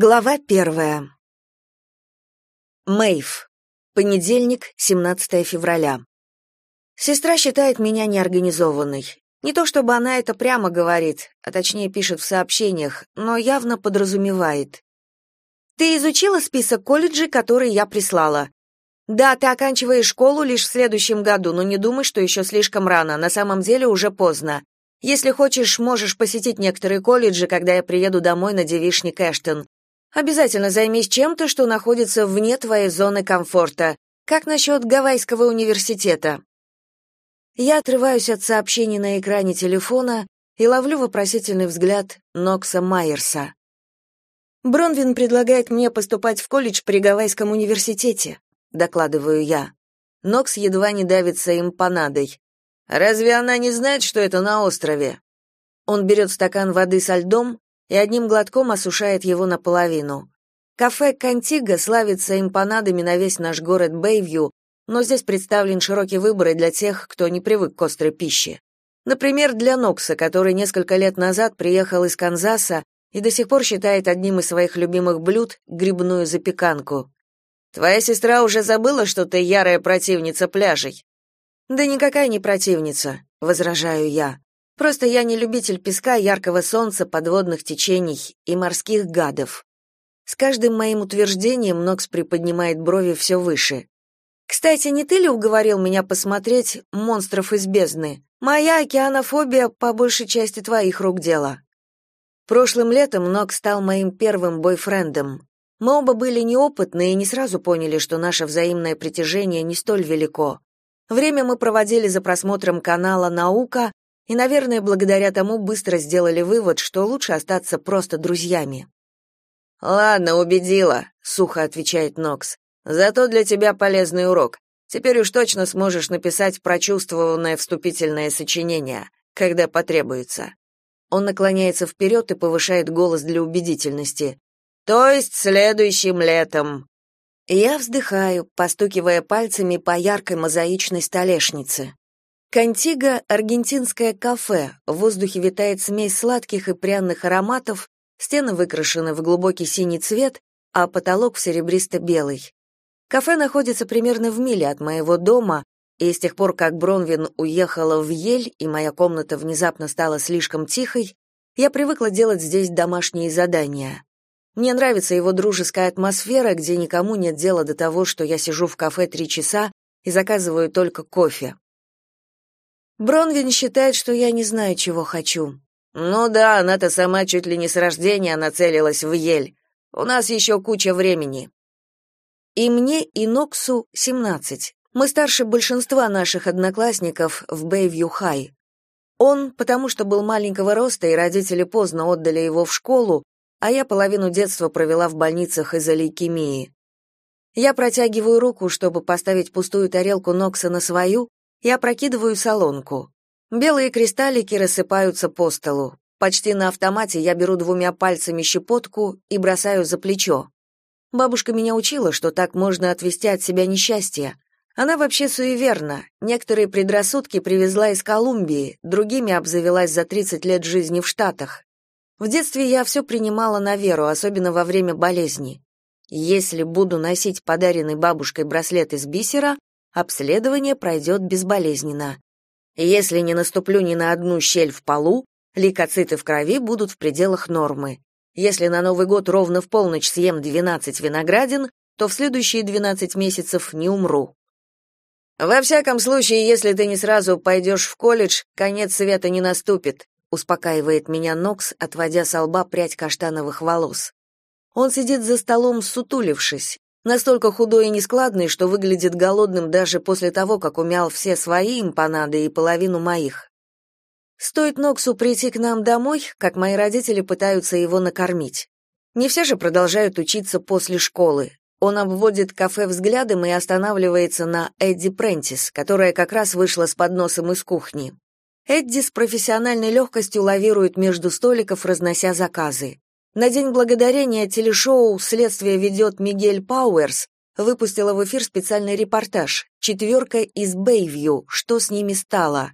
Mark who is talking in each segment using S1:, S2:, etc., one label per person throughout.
S1: Глава первая. Мэйв. Понедельник, 17 февраля. Сестра считает меня неорганизованной. Не то чтобы она это прямо говорит, а точнее пишет в сообщениях, но явно подразумевает. Ты изучила список колледжей, которые я прислала? Да, ты оканчиваешь школу лишь в следующем году, но не думай, что еще слишком рано, на самом деле уже поздно. Если хочешь, можешь посетить некоторые колледжи, когда я приеду домой на девишник Эштон. Обязательно займись чем-то, что находится вне твоей зоны комфорта. Как насчет Гавайского университета? Я отрываюсь от сообщений на экране телефона и ловлю вопросительный взгляд Нокса Майерса. Бронвин предлагает мне поступать в колледж при Гавайском университете, докладываю я. Нокс едва не давится им понадой. Разве она не знает, что это на острове? Он берет стакан воды со льдом и одним глотком осушает его наполовину. Кафе «Кантига» славится эмпанадами на весь наш город Бэйвью, но здесь представлен широкий выбор и для тех, кто не привык к острой пище. Например, для Нокса, который несколько лет назад приехал из Канзаса и до сих пор считает одним из своих любимых блюд грибную запеканку. «Твоя сестра уже забыла, что ты ярая противница пляжей?» «Да никакая не противница», — возражаю я. Просто я не любитель песка, яркого солнца, подводных течений и морских гадов. С каждым моим утверждением Нокс приподнимает брови все выше. Кстати, не ты ли уговорил меня посмотреть монстров из бездны? Моя океанофобия по большей части твоих рук дело. Прошлым летом Нокс стал моим первым бойфрендом. Мы оба были неопытны и не сразу поняли, что наше взаимное притяжение не столь велико. Время мы проводили за просмотром канала «Наука», и, наверное, благодаря тому быстро сделали вывод, что лучше остаться просто друзьями. «Ладно, убедила», — сухо отвечает Нокс. «Зато для тебя полезный урок. Теперь уж точно сможешь написать прочувствованное вступительное сочинение, когда потребуется». Он наклоняется вперед и повышает голос для убедительности. «То есть следующим летом». Я вздыхаю, постукивая пальцами по яркой мозаичной столешнице. Кантига — аргентинское кафе, в воздухе витает смесь сладких и пряных ароматов, стены выкрашены в глубокий синий цвет, а потолок в серебристо-белый. Кафе находится примерно в миле от моего дома, и с тех пор, как Бронвин уехала в Йель, и моя комната внезапно стала слишком тихой, я привыкла делать здесь домашние задания. Мне нравится его дружеская атмосфера, где никому нет дела до того, что я сижу в кафе три часа и заказываю только кофе. Бронвин считает, что я не знаю, чего хочу. Ну да, она-то сама чуть ли не с рождения нацелилась в Йель. У нас еще куча времени. И мне, и Ноксу 17. Мы старше большинства наших одноклассников в Бэйвью-Хай. Он, потому что был маленького роста, и родители поздно отдали его в школу, а я половину детства провела в больницах из-за лейкемии. Я протягиваю руку, чтобы поставить пустую тарелку Нокса на свою, и опрокидываю солонку. Белые кристаллики рассыпаются по столу. Почти на автомате я беру двумя пальцами щепотку и бросаю за плечо. Бабушка меня учила, что так можно отвести от себя несчастье. Она вообще суеверна. Некоторые предрассудки привезла из Колумбии, другими обзавелась за 30 лет жизни в Штатах. В детстве я все принимала на веру, особенно во время болезни. Если буду носить подаренный бабушкой браслет из бисера, обследование пройдет безболезненно. Если не наступлю ни на одну щель в полу, лейкоциты в крови будут в пределах нормы. Если на Новый год ровно в полночь съем 12 виноградин, то в следующие 12 месяцев не умру. Во всяком случае, если ты не сразу пойдешь в колледж, конец света не наступит, успокаивает меня Нокс, отводя с лба прядь каштановых волос. Он сидит за столом, сутулившись, настолько худой и нескладный, что выглядит голодным даже после того, как умял все свои импанады и половину моих. Стоит Ноксу прийти к нам домой, как мои родители пытаются его накормить. Не все же продолжают учиться после школы. Он обводит кафе взглядом и останавливается на Эдди Прентис, которая как раз вышла с подносом из кухни. Эдди с профессиональной легкостью лавирует между столиков, разнося заказы. На День благодарения телешоу «Следствие ведет Мигель Пауэрс» выпустила в эфир специальный репортаж «Четверка из Бэйвью. Что с ними стало?».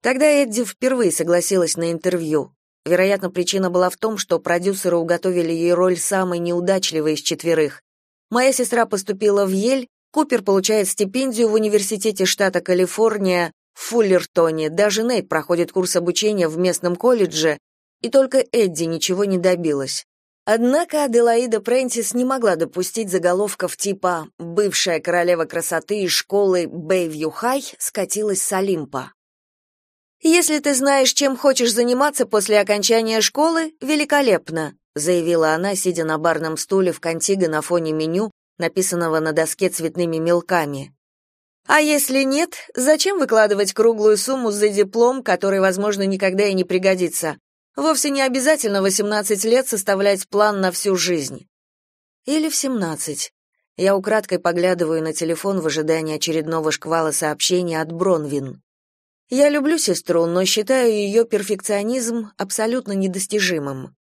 S1: Тогда Эдди впервые согласилась на интервью. Вероятно, причина была в том, что продюсеры уготовили ей роль самой неудачливой из четверых. Моя сестра поступила в Ель, Купер получает стипендию в университете штата Калифорния в Фуллертоне, даже Нейт проходит курс обучения в местном колледже, и только Эдди ничего не добилась. Однако Аделаида Прентис не могла допустить заголовков типа «Бывшая королева красоты из школы Бэйвью Хай скатилась с Олимпа». «Если ты знаешь, чем хочешь заниматься после окончания школы, великолепно», заявила она, сидя на барном стуле в Контиго на фоне меню, написанного на доске цветными мелками. А если нет, зачем выкладывать круглую сумму за диплом, который, возможно, никогда и не пригодится? Вовсе не обязательно 18 лет составлять план на всю жизнь. Или в 17. Я украдкой поглядываю на телефон в ожидании очередного шквала сообщений от Бронвин. Я люблю сестру, но считаю ее перфекционизм абсолютно недостижимым.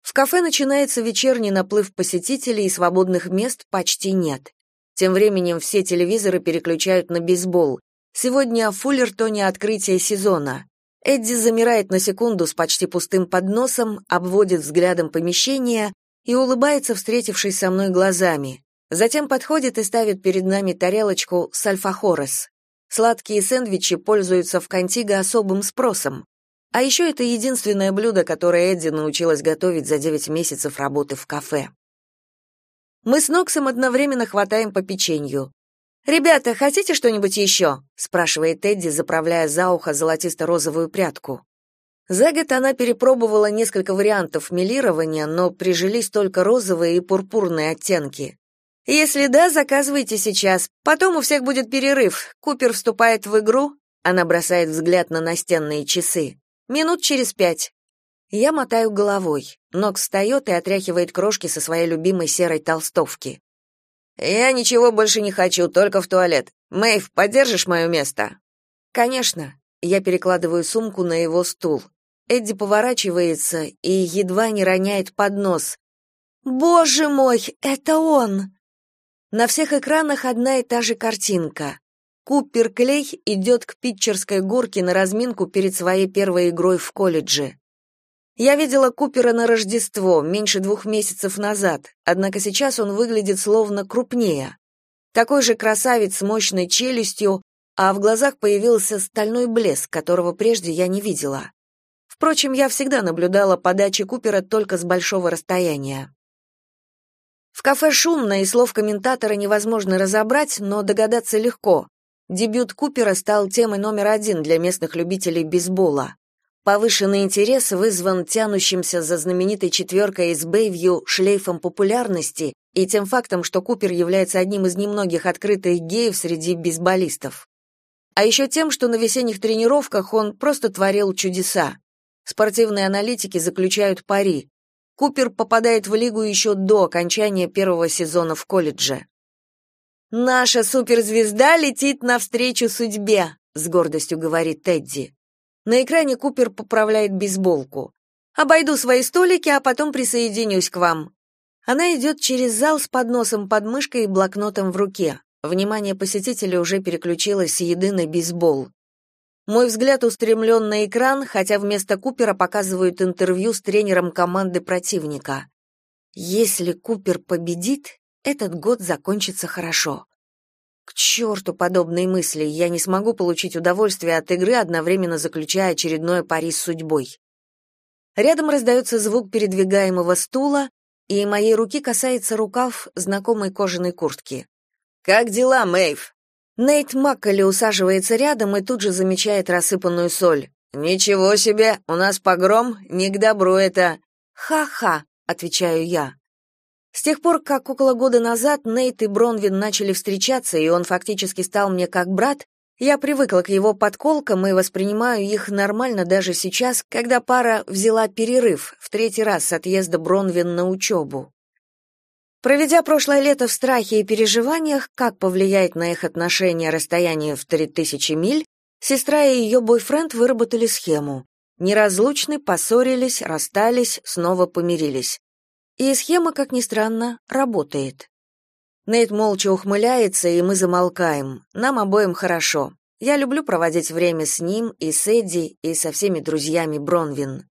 S1: В кафе начинается вечерний наплыв посетителей, и свободных мест почти нет. Тем временем все телевизоры переключают на бейсбол. Сегодня в Фуллертоне открытие сезона. Эдди замирает на секунду с почти пустым подносом, обводит взглядом помещение и улыбается, встретившись со мной глазами. Затем подходит и ставит перед нами тарелочку с альфахорес. Сладкие сэндвичи пользуются в Контиго особым спросом. А еще это единственное блюдо, которое Эдди научилась готовить за 9 месяцев работы в кафе. Мы с Ноксом одновременно хватаем по печенью. «Ребята, хотите что-нибудь еще?» — спрашивает Эдди, заправляя за ухо золотисто-розовую прядку. За год она перепробовала несколько вариантов мелирования, но прижились только розовые и пурпурные оттенки. Если да, заказывайте сейчас. Потом у всех будет перерыв. Купер вступает в игру. Она бросает взгляд на настенные часы. Минут через пять. Я мотаю головой. Нокс встает и отряхивает крошки со своей любимой серой толстовки. Я ничего больше не хочу, только в туалет. Мэйв, подержишь мое место? Конечно. Я перекладываю сумку на его стул. Эдди поворачивается и едва не роняет поднос. Боже мой, это он. На всех экранах одна и та же картинка. Купер Клей идет к питчерской горке на разминку перед своей первой игрой в колледже. Я видела Купера на Рождество, меньше двух месяцев назад, однако сейчас он выглядит словно крупнее. Такой же красавец с мощной челюстью, а в глазах появился стальной блеск, которого прежде я не видела. Впрочем, я всегда наблюдала подачи Купера только с большого расстояния. В кафе шумно, и слов комментатора невозможно разобрать, но догадаться легко. Дебют Купера стал темой номер один для местных любителей бейсбола. Повышенный интерес вызван тянущимся за знаменитой четверкой из Бэйвью шлейфом популярности и тем фактом, что Купер является одним из немногих открытых геев среди бейсболистов. А еще тем, что на весенних тренировках он просто творил чудеса. Спортивные аналитики заключают пари. Купер попадает в лигу еще до окончания первого сезона в колледже. «Наша суперзвезда летит навстречу судьбе», — с гордостью говорит Тедди. На экране Купер поправляет бейсболку. «Обойду свои столики, а потом присоединюсь к вам». Она идет через зал с подносом под мышкой и блокнотом в руке. Внимание посетителя уже переключилось с еды на бейсбол. Мой взгляд устремлен на экран, хотя вместо Купера показывают интервью с тренером команды противника. Если Купер победит, этот год закончится хорошо. К черту подобные мысли, я не смогу получить удовольствие от игры, одновременно заключая очередное пари с судьбой. Рядом раздается звук передвигаемого стула, и моей руки касается рукав знакомой кожаной куртки. «Как дела, Мэйв?» Нейт Макколи усаживается рядом и тут же замечает рассыпанную соль. «Ничего себе, у нас погром, не к добру это». «Ха-ха», — отвечаю я. С тех пор, как около года назад Нейт и Бронвин начали встречаться, и он фактически стал мне как брат, я привыкла к его подколкам и воспринимаю их нормально даже сейчас, когда пара взяла перерыв в третий раз с отъезда Бронвин на учебу. Проведя прошлое лето в страхе и переживаниях, как повлияет на их отношения расстояние в 3000 миль, сестра и ее бойфренд выработали схему. Неразлучны, поссорились, расстались, снова помирились. И схема, как ни странно, работает. Нейт молча ухмыляется, и мы замолкаем. Нам обоим хорошо. Я люблю проводить время с ним и с Эдди, и со всеми друзьями Бронвин.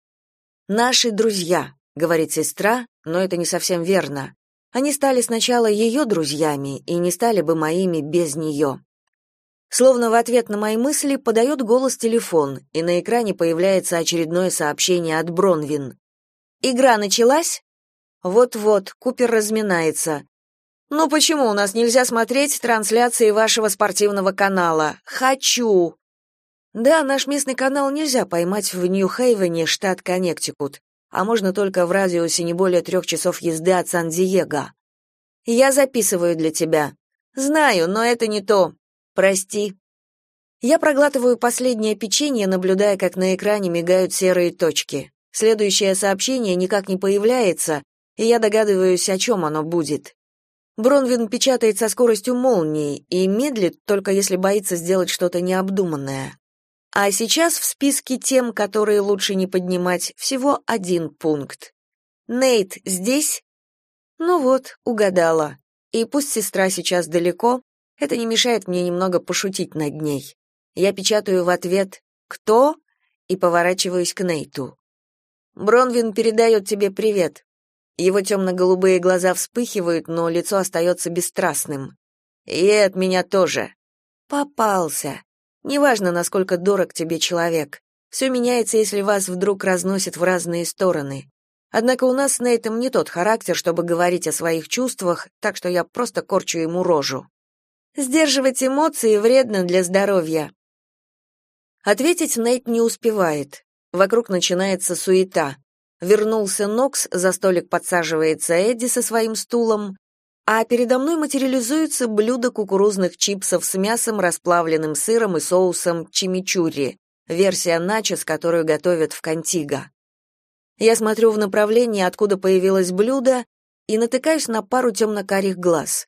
S1: «Наши друзья», — говорит сестра, но это не совсем верно. Они стали сначала ее друзьями и не стали бы моими без нее. Словно в ответ на мои мысли подает голос телефон, и на экране появляется очередное сообщение от Бронвин. «Игра началась?» «Вот-вот, Купер разминается. «Ну почему у нас нельзя смотреть трансляции вашего спортивного канала? Хочу!» Да, наш местный канал нельзя поймать в Нью-Хейвене, штат Коннектикут, а можно только в радиусе не более трех часов езды от Сан-Диего. Я записываю для тебя. Знаю, но это не то. Прости. Я проглатываю последнее печенье, наблюдая, как на экране мигают серые точки. Следующее сообщение никак не появляется, и я догадываюсь, о чем оно будет. Бронвин печатает со скоростью молнии и медлит, только если боится сделать что-то необдуманное. А сейчас в списке тем, которые лучше не поднимать, всего один пункт. Нейт здесь? Ну вот, угадала. И пусть сестра сейчас далеко, это не мешает мне немного пошутить над ней. Я печатаю в ответ «Кто?» и поворачиваюсь к Нейту. «Бронвин передает тебе привет. Его темно-голубые глаза вспыхивают, но лицо остается бесстрастным. И от меня тоже. Попался. Неважно, насколько дорог тебе человек. Все меняется, если вас вдруг разносит в разные стороны. Однако у нас с Нейтом не тот характер, чтобы говорить о своих чувствах, так что я просто корчу ему рожу. Сдерживать эмоции вредно для здоровья. Ответить Нейт не успевает. Вокруг начинается суета. Вернулся Нокс, за столик подсаживается Эдди со своим стулом, а передо мной материализуется блюдо кукурузных чипсов с мясом, расплавленным сыром и соусом чимичурри, версия начос, которую готовят в Кантиго. Я смотрю в направлении, откуда появилось блюдо, и натыкаюсь на пару темно-карих глаз.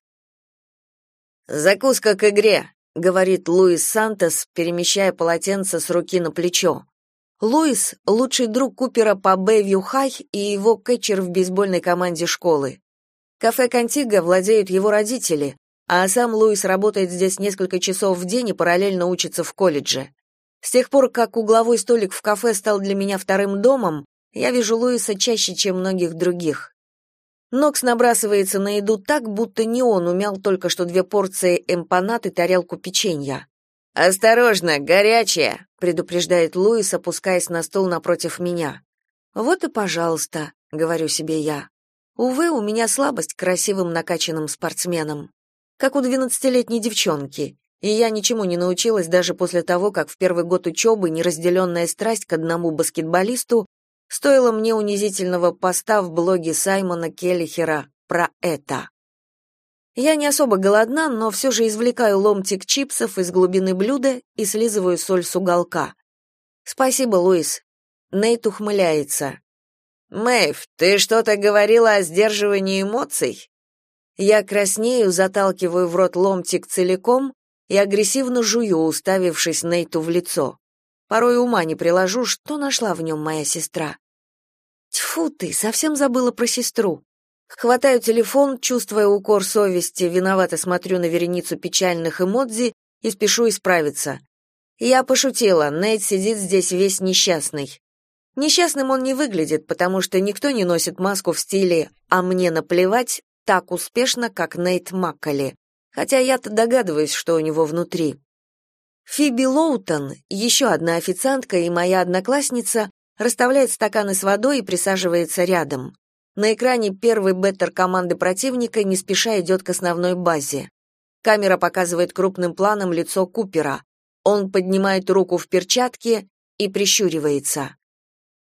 S1: «Закуска к игре», — говорит Луис Сантос, перемещая полотенце с руки на плечо. Луис — лучший друг Купера по Бэйвью Хай и его кетчер в бейсбольной команде школы. Кафе Кантиго владеют его родители, а сам Луис работает здесь несколько часов в день и параллельно учится в колледже. С тех пор, как угловой столик в кафе стал для меня вторым домом, я вижу Луиса чаще, чем многих других. Нокс набрасывается на еду так, будто не он умял только что две порции эмпанат и тарелку печенья. «Осторожно, горячее!» — предупреждает Луис, опускаясь на стул напротив меня. «Вот и пожалуйста», — говорю себе я. Увы, у меня слабость к красивым накачанным спортсменам. Как у двенадцатилетней девчонки. И я ничему не научилась даже после того, как в первый год учебы неразделенная страсть к одному баскетболисту стоила мне унизительного поста в блоге Саймона Келлихера про это. Я не особо голодна, но все же извлекаю ломтик чипсов из глубины блюда и слизываю соль с уголка. Спасибо, Луис. Нейт ухмыляется. Мэйв, ты что-то говорила о сдерживании эмоций? Я краснею, заталкиваю в рот ломтик целиком и агрессивно жую, уставившись Нейту в лицо. Порой ума не приложу, что нашла в нем моя сестра. Тьфу ты, совсем забыла про сестру. Хватаю телефон, чувствуя укор совести, виновато смотрю на вереницу печальных эмодзи и спешу исправиться. Я пошутила, Нейт сидит здесь весь несчастный. Несчастным он не выглядит, потому что никто не носит маску в стиле «а мне наплевать» так успешно, как Нейт Макколи, хотя я-то догадываюсь, что у него внутри. Фиби Лоутон, еще одна официантка и моя одноклассница, расставляет стаканы с водой и присаживается рядом. На экране первый беттер команды противника не спеша идет к основной базе. Камера показывает крупным планом лицо Купера. Он поднимает руку в перчатке и прищуривается.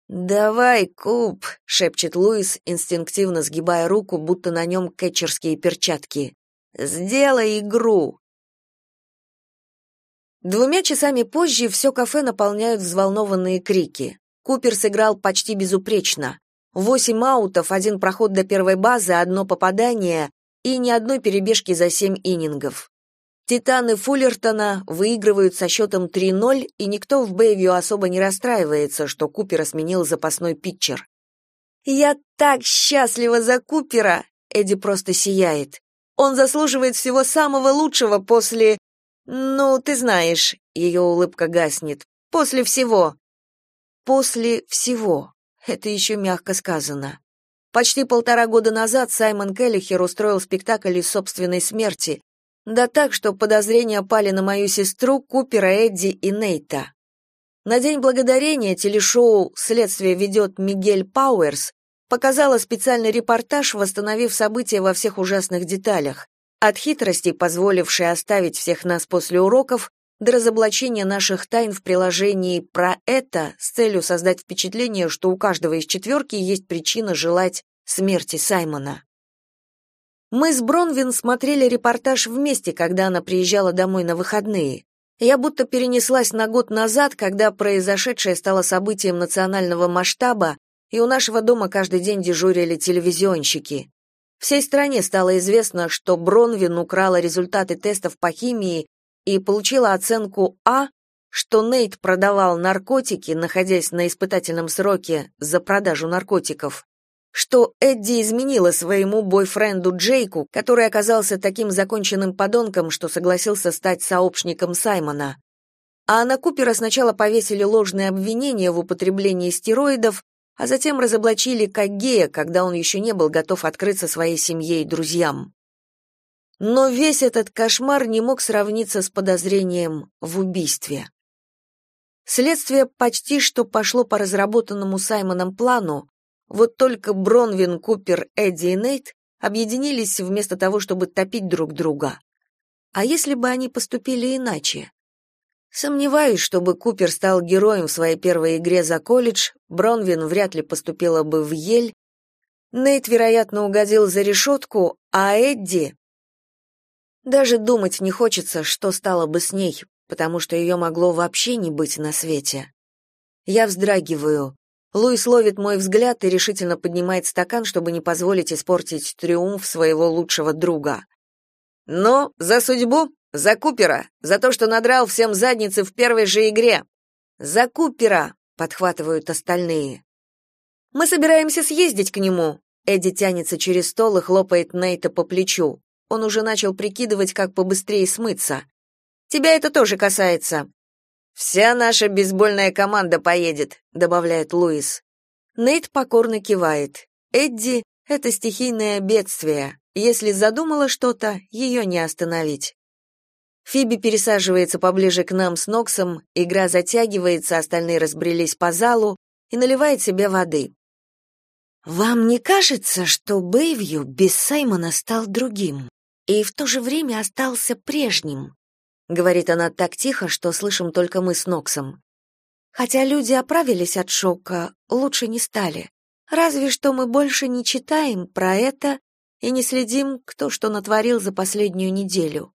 S1: «Давай, Куп», — шепчет Луис, инстинктивно сгибая руку, будто на нем кетчерские перчатки. «Сделай игру». Двумя часами позже все кафе наполняют взволнованные крики. Купер сыграл почти безупречно. Восемь аутов, один проход до первой базы, одно попадание и ни одной перебежки за семь иннингов. Титаны Фуллертона выигрывают со счетом 3-0, и никто в Бэйвью особо не расстраивается, что Купера сменил запасной питчер. «Я так счастлива за Купера!» Эдди просто сияет. «Он заслуживает всего самого лучшего после... Ну, ты знаешь...» Ее улыбка гаснет. «После всего». «После всего». Это еще мягко сказано. Почти полтора года назад Саймон Келлихер устроил спектакль из собственной смерти, да так, что подозрения пали на мою сестру, Купера, Эдди и Нейта. На День Благодарения телешоу «Следствие ведет Мигель Пауэрс» показало специальный репортаж, восстановив события во всех ужасных деталях, от хитрости, позволившей оставить всех нас после уроков, до разоблачения наших тайн в приложении «Про это» с целью создать впечатление, что у каждого из четверки есть причина желать смерти Саймона. Мы с Бронвин смотрели репортаж вместе, когда она приезжала домой на выходные. Я будто перенеслась на год назад, когда произошедшее стало событием национального масштаба, и у нашего дома каждый день дежурили телевизионщики. Всей стране стало известно, что Бронвин украла результаты тестов по химии и получила оценку А, что Нейт продавал наркотики, находясь на испытательном сроке за продажу наркотиков, что Эдди изменила своему бойфренду Джейку, который оказался таким законченным подонком, что согласился стать сообщником Саймона. А на Купера сначала повесили ложные обвинения в употреблении стероидов, а затем разоблачили как гея, когда он еще не был готов открыться своей семье и друзьям. Но весь этот кошмар не мог сравниться с подозрением в убийстве. Следствие почти что пошло по разработанному Саймоном плану, вот только Бронвин, Купер, Эдди и Нейт объединились вместо того, чтобы топить друг друга. А если бы они поступили иначе? Сомневаюсь, чтобы Купер стал героем в своей первой игре за колледж, Бронвин вряд ли поступила бы в Ель, Нейт, вероятно, угодил за решетку, а Эдди... Даже думать не хочется, что стало бы с ней, потому что ее могло вообще не быть на свете. Я вздрагиваю. Луис ловит мой взгляд и решительно поднимает стакан, чтобы не позволить испортить триумф своего лучшего друга. «Ну, за судьбу, за Купера, за то, что надрал всем задницы в первой же игре!» «За Купера!» — подхватывают остальные. «Мы собираемся съездить к нему!» Эдди тянется через стол и хлопает Нейта по плечу. Он уже начал прикидывать, как побыстрее смыться. «Тебя это тоже касается!» Вся наша бейсбольная команда поедет, добавляет Луис. Нейт покорно кивает. Эдди это стихийное бедствие. Если задумала что-то, ее не остановить. Фиби пересаживается поближе к нам с Ноксом, игра затягивается, остальные разбрелись по залу и наливает себе воды. Вам не кажется, что Бэйвью без Саймона стал другим и в то же время остался прежним? говорит она так тихо, что слышим только мы с Ноксом. Хотя люди оправились от шока, лучше не стали. Разве что мы больше не читаем про это и не следим, кто что натворил за последнюю неделю.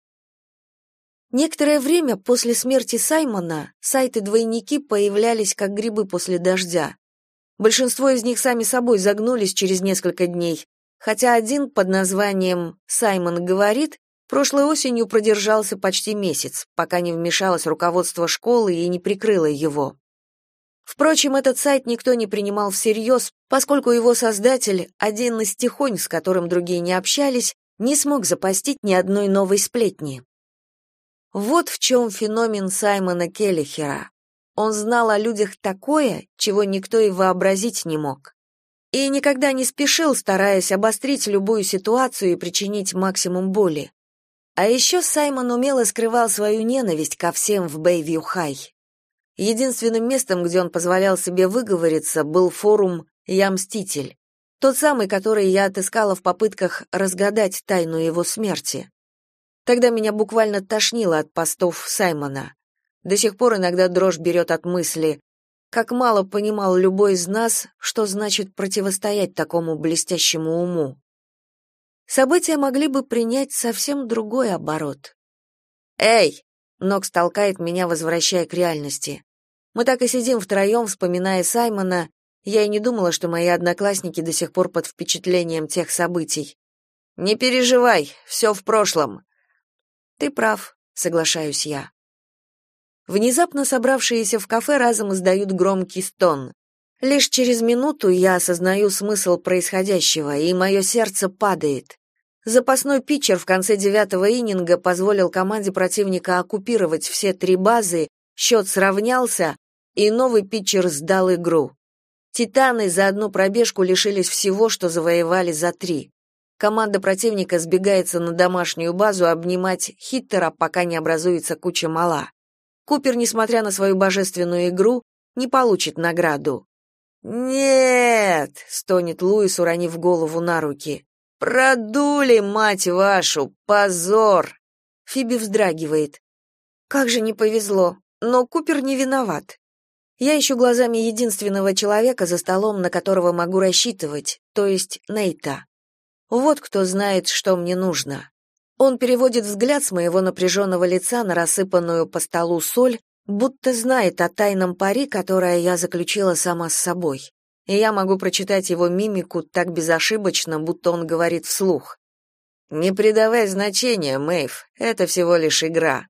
S1: Некоторое время после смерти Саймона сайты-двойники появлялись как грибы после дождя. Большинство из них сами собой загнулись через несколько дней, хотя один под названием «Саймон говорит» Прошлой осенью продержался почти месяц, пока не вмешалось руководство школы и не прикрыло его. Впрочем, этот сайт никто не принимал всерьез, поскольку его создатель, один из тихонь, с которым другие не общались, не смог запастить ни одной новой сплетни. Вот в чем феномен Саймона Келлихера. Он знал о людях такое, чего никто и вообразить не мог. И никогда не спешил, стараясь обострить любую ситуацию и причинить максимум боли. А еще Саймон умело скрывал свою ненависть ко всем в Бэйвью-Хай. Единственным местом, где он позволял себе выговориться, был форум «Я мститель», тот самый, который я отыскала в попытках разгадать тайну его смерти. Тогда меня буквально тошнило от постов Саймона. До сих пор иногда дрожь берет от мысли, как мало понимал любой из нас, что значит противостоять такому блестящему уму события могли бы принять совсем другой оборот. «Эй!» — Нокс толкает меня, возвращая к реальности. Мы так и сидим втроем, вспоминая Саймона. Я и не думала, что мои одноклассники до сих пор под впечатлением тех событий. «Не переживай, все в прошлом». «Ты прав», — соглашаюсь я. Внезапно собравшиеся в кафе разом издают громкий стон. Лишь через минуту я осознаю смысл происходящего, и мое сердце падает. Запасной питчер в конце девятого иннинга позволил команде противника оккупировать все три базы, счет сравнялся, и новый питчер сдал игру. Титаны за одну пробежку лишились всего, что завоевали за три. Команда противника сбегается на домашнюю базу обнимать Хиттера, пока не образуется куча мала. Купер, несмотря на свою божественную игру, не получит награду. «Нет!» — стонет Луис, уронив голову на руки. «Продули, мать вашу! Позор!» Фиби вздрагивает. «Как же не повезло! Но Купер не виноват. Я ищу глазами единственного человека за столом, на которого могу рассчитывать, то есть Нейта. Вот кто знает, что мне нужно. Он переводит взгляд с моего напряженного лица на рассыпанную по столу соль, будто знает о тайном пари, которое я заключила сама с собой. И я могу прочитать его мимику так безошибочно, будто он говорит вслух. «Не придавай значения, Мэйв, это всего лишь игра».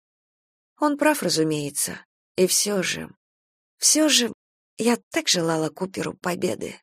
S1: Он прав, разумеется. И все же... Все же я так желала Куперу победы.